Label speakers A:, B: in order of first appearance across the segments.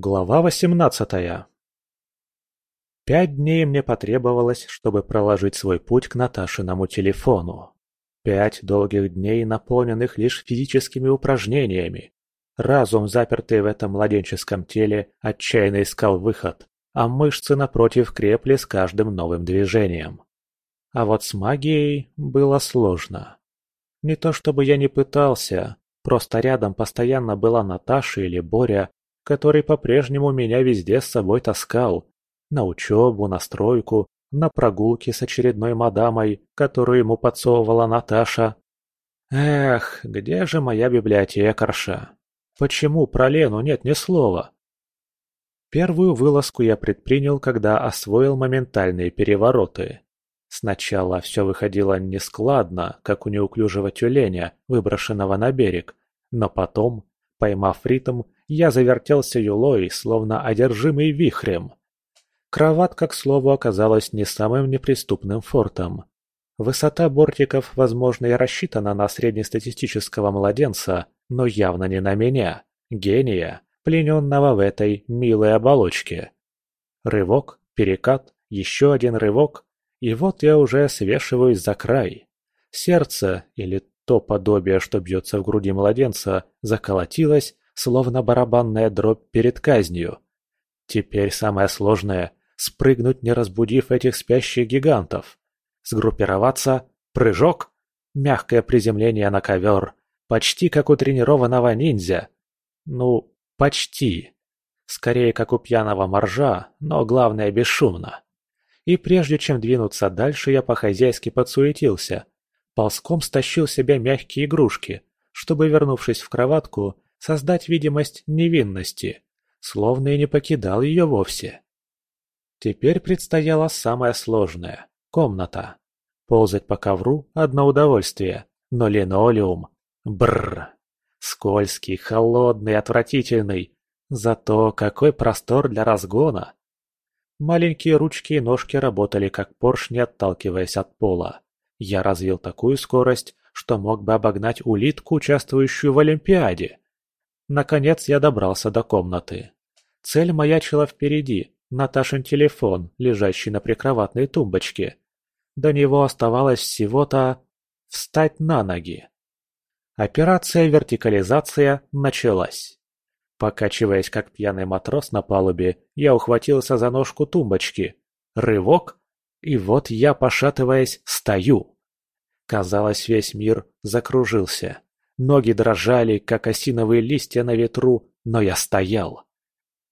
A: Глава восемнадцатая Пять дней мне потребовалось, чтобы проложить свой путь к Наташиному телефону. Пять долгих дней, наполненных лишь физическими упражнениями. Разум, запертый в этом младенческом теле, отчаянно искал выход, а мышцы, напротив, крепли с каждым новым движением. А вот с магией было сложно. Не то чтобы я не пытался, просто рядом постоянно была Наташа или Боря, который по-прежнему меня везде с собой таскал. На учебу, на стройку, на прогулки с очередной мадамой, которую ему подсовывала Наташа. Эх, где же моя библиотекарша? Почему про Лену нет ни слова? Первую вылазку я предпринял, когда освоил моментальные перевороты. Сначала все выходило нескладно, как у неуклюжего тюленя, выброшенного на берег, но потом, поймав ритм, я завертелся юлой, словно одержимый вихрем. Кроватка, к слову, оказалась не самым неприступным фортом. Высота бортиков, возможно, и рассчитана на среднестатистического младенца, но явно не на меня, гения, плененного в этой милой оболочке. Рывок, перекат, еще один рывок, и вот я уже свешиваюсь за край. Сердце, или то подобие, что бьется в груди младенца, заколотилось, словно барабанная дробь перед казнью. Теперь самое сложное – спрыгнуть, не разбудив этих спящих гигантов. Сгруппироваться, прыжок, мягкое приземление на ковер, почти как у тренированного ниндзя. Ну, почти. Скорее, как у пьяного моржа, но главное бесшумно. И прежде чем двинуться дальше, я по-хозяйски подсуетился. Ползком стащил себе мягкие игрушки, чтобы, вернувшись в кроватку, создать видимость невинности, словно и не покидал ее вовсе. Теперь предстояло самое сложное – комната. Ползать по ковру – одно удовольствие, но линолеум – бррр. Скользкий, холодный, отвратительный. Зато какой простор для разгона. Маленькие ручки и ножки работали как поршни, отталкиваясь от пола. Я развил такую скорость, что мог бы обогнать улитку, участвующую в Олимпиаде. Наконец я добрался до комнаты. Цель маячила впереди, Наташин телефон, лежащий на прикроватной тумбочке. До него оставалось всего-то встать на ноги. Операция вертикализация началась. Покачиваясь как пьяный матрос на палубе, я ухватился за ножку тумбочки. Рывок, и вот я, пошатываясь, стою. Казалось, весь мир закружился. Ноги дрожали, как осиновые листья на ветру, но я стоял.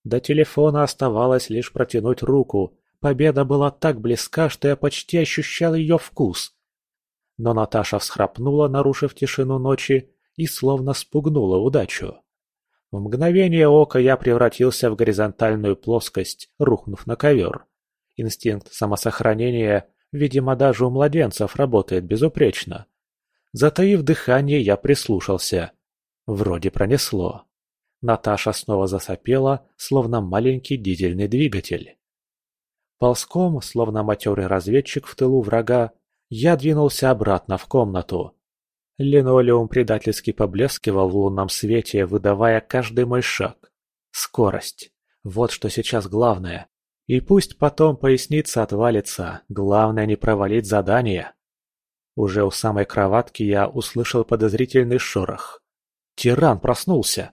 A: До телефона оставалось лишь протянуть руку. Победа была так близка, что я почти ощущал ее вкус. Но Наташа всхрапнула, нарушив тишину ночи, и словно спугнула удачу. В мгновение ока я превратился в горизонтальную плоскость, рухнув на ковер. Инстинкт самосохранения, видимо, даже у младенцев работает безупречно. Затаив дыхание, я прислушался. Вроде пронесло. Наташа снова засопела, словно маленький дизельный двигатель. Ползком, словно матерый разведчик в тылу врага, я двинулся обратно в комнату. Линолеум предательски поблескивал в лунном свете, выдавая каждый мой шаг. Скорость. Вот что сейчас главное. И пусть потом поясница отвалится, главное не провалить задание. Уже у самой кроватки я услышал подозрительный шорох. Тиран проснулся.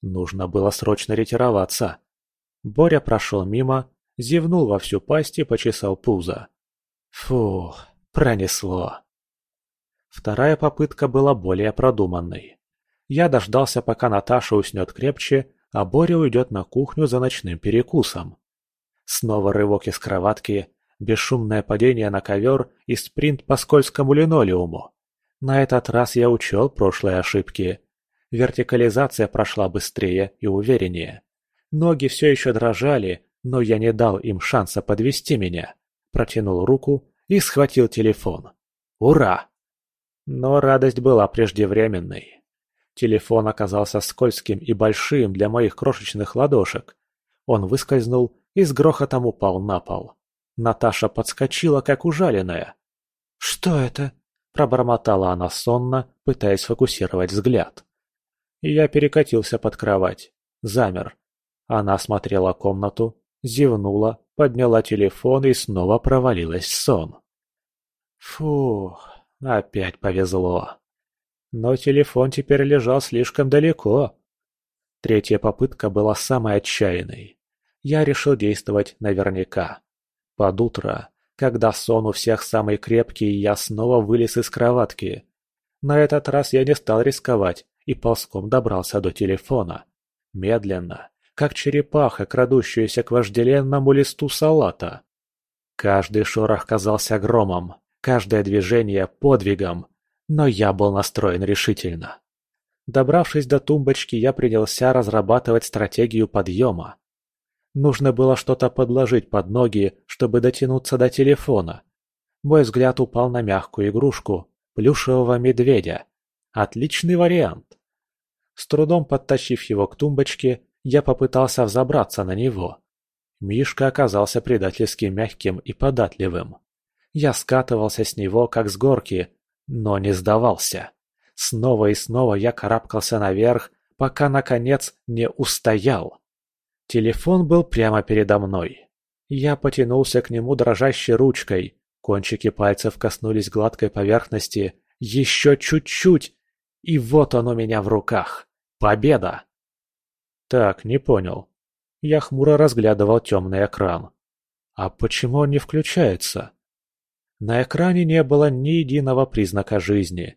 A: Нужно было срочно ретироваться. Боря прошел мимо, зевнул во всю пасть и почесал пузо. Фу, пронесло. Вторая попытка была более продуманной. Я дождался, пока Наташа уснет крепче, а Боря уйдет на кухню за ночным перекусом. Снова рывок из кроватки, бесшумное падение на ковер и спринт по скользкому линолеуму. На этот раз я учел прошлые ошибки. Вертикализация прошла быстрее и увереннее. Ноги все еще дрожали, но я не дал им шанса подвести меня. Протянул руку и схватил телефон. Ура! Но радость была преждевременной. Телефон оказался скользким и большим для моих крошечных ладошек. Он выскользнул и с грохотом упал на пол. Наташа подскочила, как ужаленная. «Что это?» – пробормотала она сонно, пытаясь фокусировать взгляд. Я перекатился под кровать. Замер. Она смотрела комнату, зевнула, подняла телефон и снова провалилась в сон. Фух, опять повезло. Но телефон теперь лежал слишком далеко. Третья попытка была самой отчаянной. Я решил действовать наверняка. Под утро, когда сон у всех самый крепкий, я снова вылез из кроватки. На этот раз я не стал рисковать и ползком добрался до телефона. Медленно, как черепаха, крадущаяся к вожделенному листу салата. Каждый шорох казался громом, каждое движение – подвигом, но я был настроен решительно. Добравшись до тумбочки, я принялся разрабатывать стратегию подъема. Нужно было что-то подложить под ноги, чтобы дотянуться до телефона. Мой взгляд упал на мягкую игрушку – плюшевого медведя. Отличный вариант. С трудом подтащив его к тумбочке, я попытался взобраться на него. Мишка оказался предательски мягким и податливым. Я скатывался с него, как с горки, но не сдавался. Снова и снова я карабкался наверх, пока, наконец, не устоял. Телефон был прямо передо мной. Я потянулся к нему дрожащей ручкой. Кончики пальцев коснулись гладкой поверхности. Еще чуть-чуть, и вот он у меня в руках. Победа! Так, не понял. Я хмуро разглядывал темный экран. А почему он не включается? На экране не было ни единого признака жизни.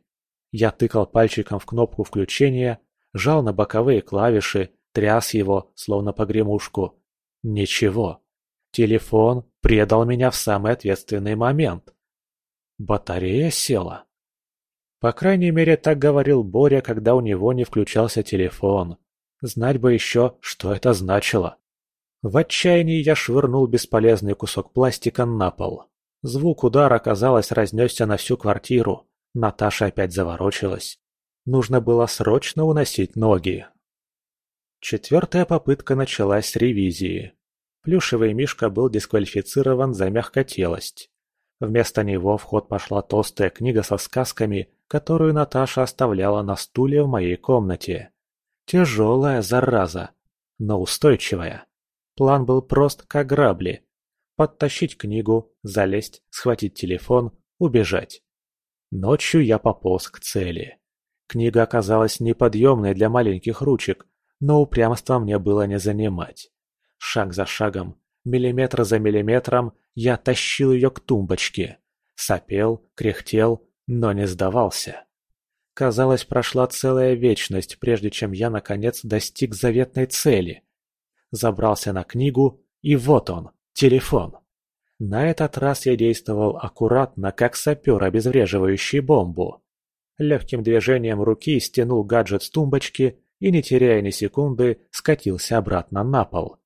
A: Я тыкал пальчиком в кнопку включения, жал на боковые клавиши, тряс его, словно погремушку. Ничего. Телефон предал меня в самый ответственный момент. Батарея села. По крайней мере, так говорил Боря, когда у него не включался телефон. Знать бы еще, что это значило. В отчаянии я швырнул бесполезный кусок пластика на пол. Звук удара, казалось, разнесся на всю квартиру. Наташа опять заворочилась. Нужно было срочно уносить ноги. Четвертая попытка началась с ревизии. Плюшевый мишка был дисквалифицирован за мягкотелость. Вместо него в ход пошла толстая книга со сказками, которую Наташа оставляла на стуле в моей комнате. Тяжелая зараза, но устойчивая. План был прост, как грабли. Подтащить книгу, залезть, схватить телефон, убежать. Ночью я пополз к цели. Книга оказалась неподъемной для маленьких ручек, но упрямства мне было не занимать. Шаг за шагом, миллиметр за миллиметром я тащил ее к тумбочке. Сопел, кряхтел, но не сдавался. Казалось, прошла целая вечность, прежде чем я, наконец, достиг заветной цели. Забрался на книгу, и вот он, телефон. На этот раз я действовал аккуратно, как сапер, обезвреживающий бомбу. Легким движением руки стянул гаджет с тумбочки и, не теряя ни секунды, скатился обратно на пол.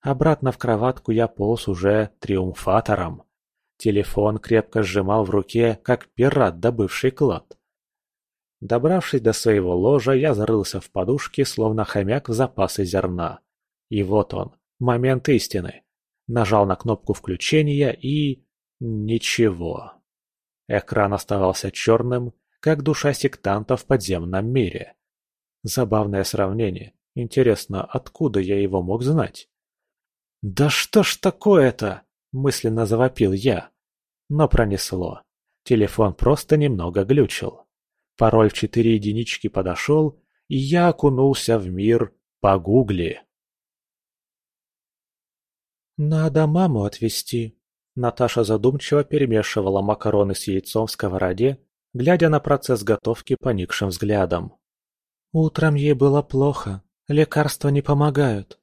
A: Обратно в кроватку я полз уже триумфатором. Телефон крепко сжимал в руке, как пират, добывший клад. Добравшись до своего ложа, я зарылся в подушке, словно хомяк в запасы зерна. И вот он, момент истины. Нажал на кнопку включения и... Ничего. Экран оставался черным, как душа сектанта в подземном мире. Забавное сравнение. Интересно, откуда я его мог знать? «Да что ж такое-то?» – мысленно завопил я. Но пронесло. Телефон просто немного глючил. Пароль в четыре единички подошел, и я окунулся в мир погугли. «Надо маму отвезти». Наташа задумчиво перемешивала макароны с яйцом в сковороде, глядя на процесс готовки поникшим взглядом. «Утром ей было плохо, лекарства не помогают».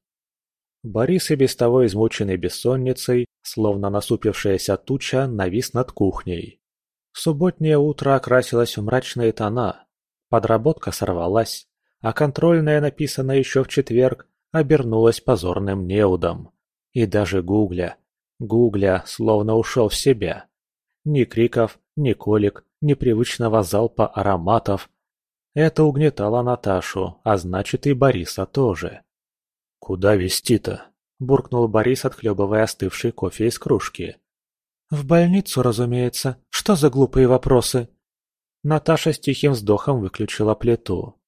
A: Борис и без того измученный бессонницей, словно насупившаяся туча, навис над кухней. Субботнее утро окрасилось в мрачные тона. Подработка сорвалась, а контрольная, написанная еще в четверг, обернулась позорным неудом. И даже Гугля, Гугля словно ушел в себя. Ни криков, ни колик, ни привычного залпа ароматов. Это угнетало Наташу, а значит и Бориса тоже. «Куда вести-то?» – буркнул Борис, отхлебывая остывший кофе из кружки. «В больницу, разумеется. Что за глупые вопросы?» Наташа с тихим вздохом выключила плиту.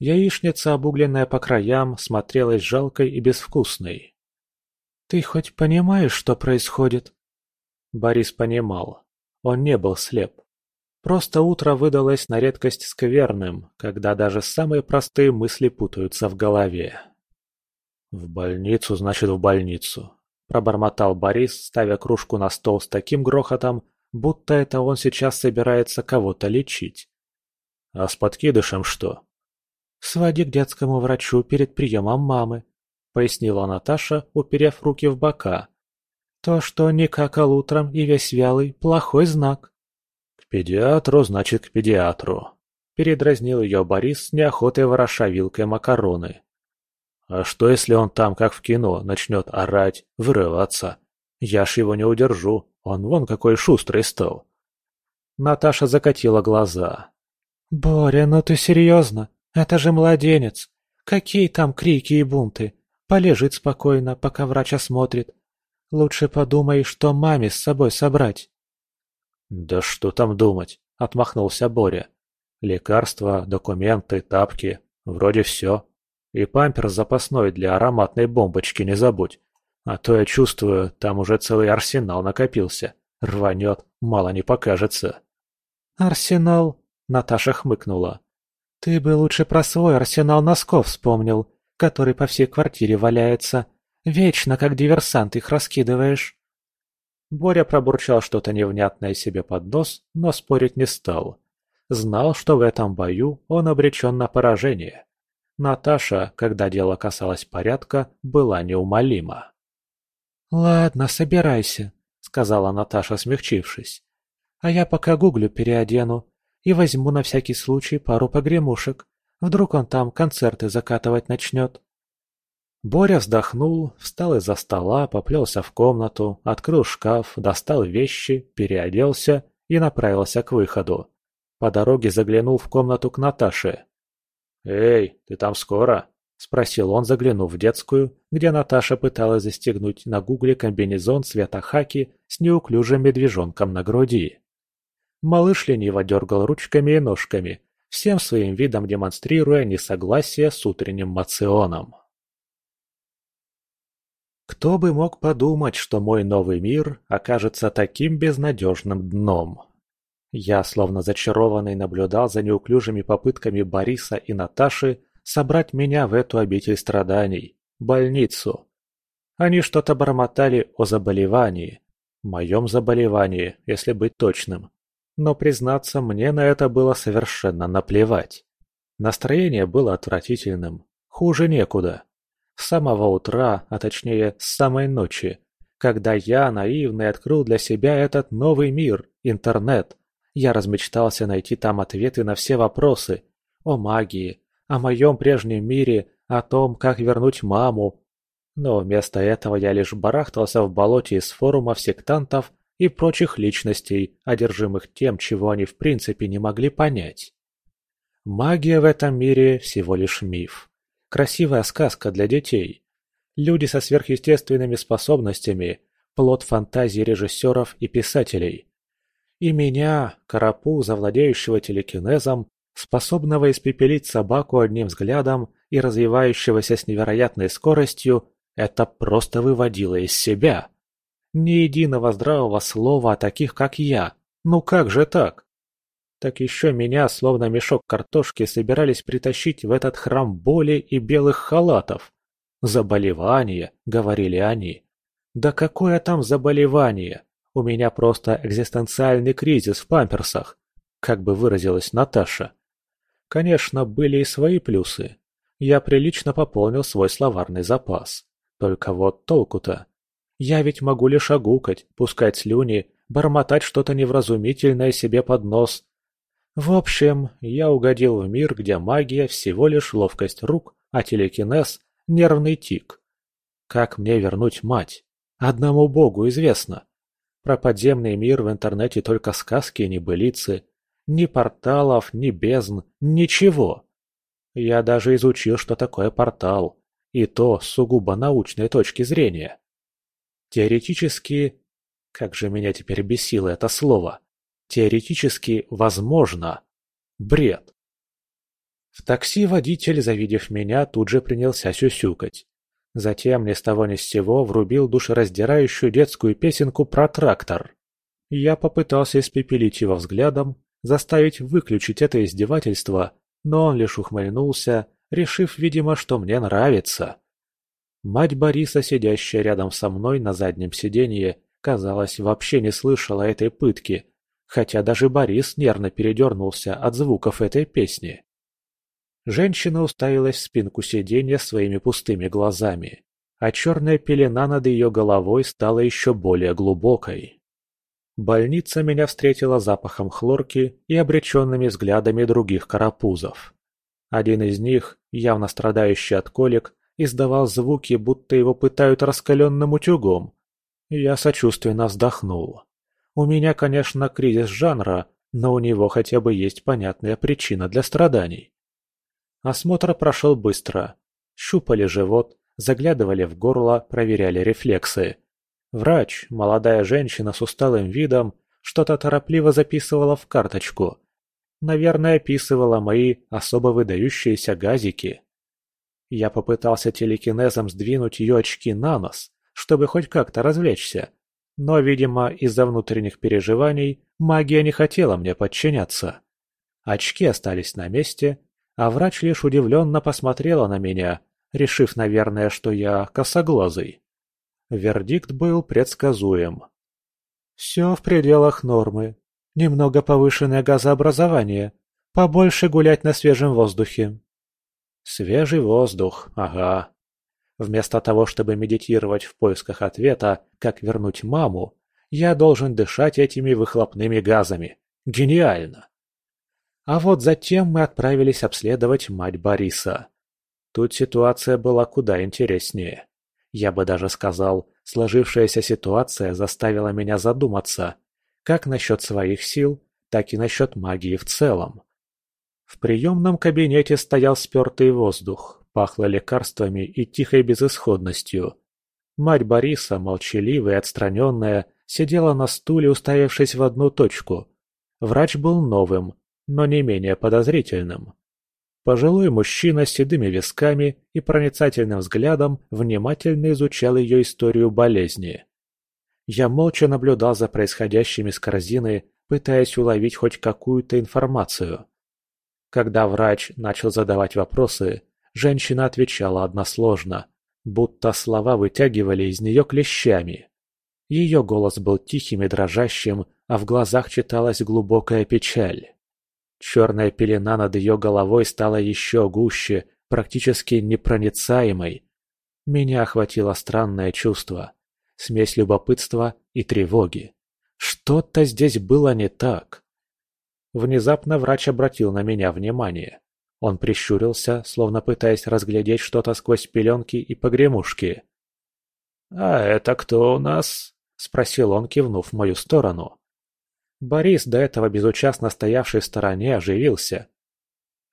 A: Яичница, обугленная по краям, смотрелась жалкой и безвкусной. «Ты хоть понимаешь, что происходит?» Борис понимал. Он не был слеп. Просто утро выдалось на редкость скверным, когда даже самые простые мысли путаются в голове. «В больницу, значит, в больницу», – пробормотал Борис, ставя кружку на стол с таким грохотом, будто это он сейчас собирается кого-то лечить. «А с подкидышем что?» «Своди к детскому врачу перед приемом мамы», – пояснила Наташа, уперев руки в бока. «То, что не какал утром и весь вялый – плохой знак».
B: «К педиатру, значит, к педиатру», – передразнил ее Борис с неохотой вороша вилкой макароны. «А что, если он там, как в кино, начнет орать, вырываться? Я ж его не удержу, он вон какой шустрый стал».
A: Наташа закатила глаза. «Боря, ну ты серьезно? Это же младенец. Какие там крики и бунты? Полежит спокойно, пока врач осмотрит. Лучше подумай, что маме с собой собрать.
B: Да что там думать, отмахнулся Боря. Лекарства, документы, тапки. Вроде все. И памперс запасной для ароматной бомбочки не забудь. А то я чувствую, там уже целый арсенал накопился. Рванет, мало не покажется.
A: «Арсенал?» — Наташа хмыкнула. «Ты бы лучше про свой арсенал носков вспомнил, который по всей квартире валяется. Вечно, как диверсант, их раскидываешь». Боря пробурчал что-то невнятное себе под нос, но спорить не стал. Знал, что в этом бою он обречен на поражение. Наташа, когда дело касалось порядка, была неумолима. «Ладно, собирайся», — сказала Наташа, смягчившись. «А я пока гуглю переодену и возьму на всякий случай пару погремушек. Вдруг он там концерты закатывать начнет. Боря вздохнул, встал из-за стола, поплелся в комнату, открыл шкаф, достал вещи, переоделся и направился к выходу. По дороге заглянул в комнату к Наташе. «Эй, ты там скоро?» – спросил он, заглянув в детскую, где Наташа пыталась застегнуть на гугле комбинезон цвета хаки с неуклюжим медвежонком на груди. Малыш лениво дергал ручками и ножками, всем своим видом демонстрируя несогласие с утренним мационом. Кто бы мог подумать, что мой новый мир окажется таким безнадежным дном? Я, словно зачарованный, наблюдал за неуклюжими попытками Бориса и Наташи собрать меня в эту обитель страданий, больницу. Они что-то бормотали о заболевании, моем заболевании, если быть точным. Но, признаться, мне на это было совершенно наплевать. Настроение было отвратительным, хуже некуда. С самого утра, а точнее с самой ночи, когда я, наивный, открыл для себя этот новый мир, интернет, я размечтался найти там ответы на все вопросы о магии, о моем прежнем мире, о том, как вернуть маму. Но вместо этого я лишь барахтался в болоте из форумов сектантов и прочих личностей, одержимых тем, чего они в принципе не могли понять. Магия в этом мире всего лишь миф. Красивая сказка для детей. Люди со сверхъестественными способностями – плод фантазии режиссеров и писателей. И меня, карапуза, владеющего телекинезом, способного испепелить собаку одним взглядом и развивающегося с невероятной скоростью, это просто выводило из себя. Ни единого здравого слова о таких, как я. Ну как же так? Так еще меня, словно мешок картошки, собирались притащить в этот храм боли и белых халатов. «Заболевание», — говорили они. «Да какое там заболевание? У меня просто экзистенциальный кризис в памперсах», как бы выразилась Наташа. Конечно, были и свои плюсы. Я прилично пополнил свой словарный запас. Только вот толку-то. Я ведь могу лишь огукать, пускать слюни, бормотать что-то невразумительное себе под нос. В общем, я угодил в мир, где магия всего лишь ловкость рук, а телекинез – нервный тик. Как мне вернуть мать? Одному богу известно. Про подземный мир в интернете только сказки и небылицы. Ни порталов, ни бездн, ничего. Я даже изучил, что такое портал. И то с сугубо научной точки зрения. Теоретически... Как же меня теперь бесило это слово. Теоретически возможно. Бред. В такси водитель, завидев меня, тут же принялся сюсюкать. Затем ни с того ни с сего врубил душераздирающую детскую песенку про трактор. Я попытался испепелить его взглядом, заставить выключить это издевательство, но он лишь ухмыльнулся, решив, видимо, что мне нравится. Мать Бориса, сидящая рядом со мной на заднем сиденье, казалось, вообще не слышала этой пытки, хотя даже Борис нервно передернулся от звуков этой песни. Женщина уставилась в спинку сиденья своими пустыми глазами, а черная пелена над ее головой стала еще более глубокой. Больница меня встретила запахом хлорки и обреченными взглядами других карапузов. Один из них, явно страдающий от колик, издавал звуки, будто его пытают раскаленным утюгом. Я сочувственно вздохнул. У меня, конечно, кризис жанра, но у него хотя бы есть понятная причина для страданий. Осмотр прошел быстро. Щупали живот, заглядывали в горло, проверяли рефлексы. Врач, молодая женщина с усталым видом, что-то торопливо записывала в карточку. Наверное, описывала мои особо выдающиеся газики. Я попытался телекинезом сдвинуть ее очки на нос, чтобы хоть как-то развлечься. Но, видимо, из-за внутренних переживаний магия не хотела мне подчиняться. Очки остались на месте, а врач лишь удивленно посмотрела на меня, решив, наверное, что я косоглазый. Вердикт был предсказуем. «Все в пределах нормы. Немного повышенное газообразование. Побольше гулять на свежем воздухе». Свежий воздух, ага. Вместо того, чтобы медитировать в поисках ответа, как вернуть маму, я должен дышать этими выхлопными газами. Гениально! А вот затем мы отправились обследовать мать Бориса. Тут ситуация была куда интереснее. Я бы даже сказал, сложившаяся ситуация заставила меня задуматься, как насчет своих сил, так и насчет магии в целом. В приемном кабинете стоял спертый воздух, пахло лекарствами и тихой безысходностью. Мать Бориса, молчаливая и отстраненная, сидела на стуле, уставившись в одну точку. Врач был новым, но не менее подозрительным. Пожилой мужчина с седыми висками и проницательным взглядом внимательно изучал ее историю болезни. Я молча наблюдал за происходящим из корзины, пытаясь уловить хоть какую-то информацию. Когда врач начал задавать вопросы, женщина отвечала односложно, будто слова вытягивали из нее клещами. Ее голос был тихим и дрожащим, а в глазах читалась глубокая печаль. Черная пелена над ее головой стала еще гуще, практически непроницаемой. Меня охватило странное чувство. Смесь любопытства и тревоги. Что-то здесь было не так. Внезапно врач обратил на меня внимание. Он прищурился, словно пытаясь разглядеть что-то сквозь пеленки и погремушки. «А это кто у нас?» – спросил он, кивнув в мою сторону. Борис, до этого безучастно стоявший в стороне, оживился.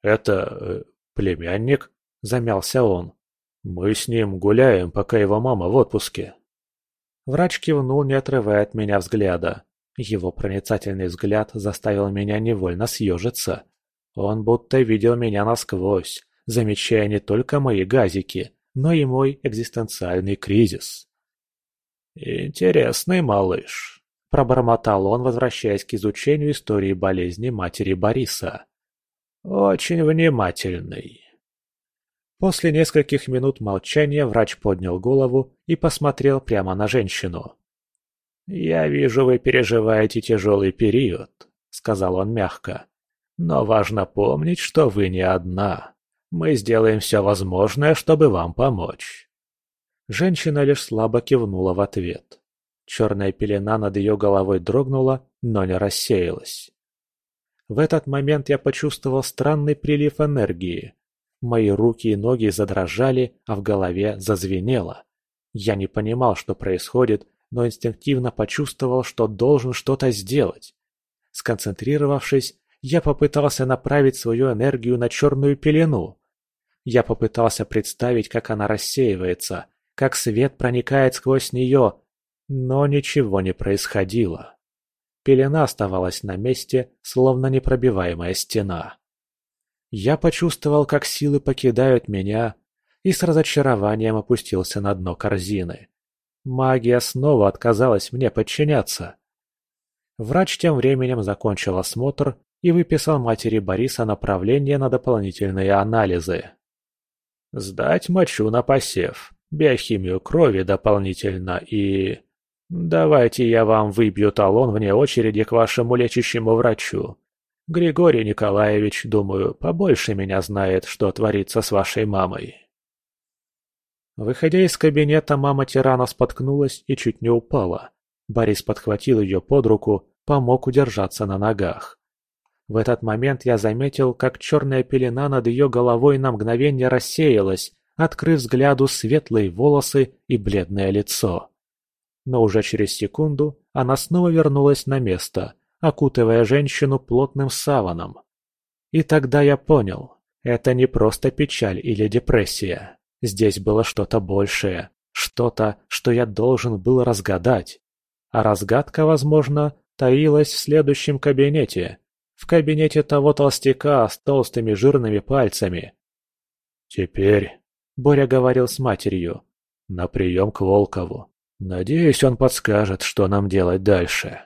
A: «Это... Э, племянник?» – замялся он. «Мы с ним гуляем, пока его мама в отпуске». Врач кивнул, не отрывая от меня взгляда. Его проницательный взгляд заставил меня невольно съежиться. Он будто видел меня насквозь, замечая не только мои газики, но и мой экзистенциальный кризис. «Интересный малыш», Пробормотал он, возвращаясь к изучению истории болезни матери Бориса. «Очень внимательный». После нескольких минут молчания врач поднял голову и посмотрел прямо на женщину. «Я вижу, вы переживаете тяжелый период», — сказал он мягко. «Но важно помнить, что вы не одна. Мы сделаем все возможное, чтобы вам помочь». Женщина лишь слабо кивнула в ответ. Черная пелена над ее головой дрогнула, но не рассеялась. В этот момент я почувствовал странный прилив энергии. Мои руки и ноги задрожали, а в голове зазвенело. Я не понимал, что происходит, но инстинктивно почувствовал, что должен что-то сделать. Сконцентрировавшись, я попытался направить свою энергию на черную пелену. Я попытался представить, как она рассеивается, как свет проникает сквозь нее, но ничего не происходило. Пелена оставалась на месте, словно непробиваемая стена. Я почувствовал, как силы покидают меня, и с разочарованием опустился на дно корзины. Магия снова отказалась мне подчиняться. Врач тем временем закончил осмотр и выписал матери Бориса направление на дополнительные анализы. Сдать мочу на посев, биохимию крови дополнительно и... Давайте я вам выбью талон вне очереди к вашему лечащему врачу. Григорий Николаевич, думаю, побольше меня знает, что творится с вашей мамой. Выходя из кабинета, мама тирана споткнулась и чуть не упала. Борис подхватил ее под руку, помог удержаться на ногах. В этот момент я заметил, как черная пелена над ее головой на мгновение рассеялась, открыв взгляду светлые волосы и бледное лицо. Но уже через секунду она снова вернулась на место, окутывая женщину плотным саваном. И тогда я понял, это не просто печаль или депрессия. Здесь было что-то большее, что-то, что я должен был разгадать. А разгадка, возможно, таилась в следующем кабинете, в кабинете того толстяка с толстыми жирными пальцами. «Теперь», — Боря говорил с матерью, — «на прием к Волкову. Надеюсь, он подскажет, что нам делать дальше».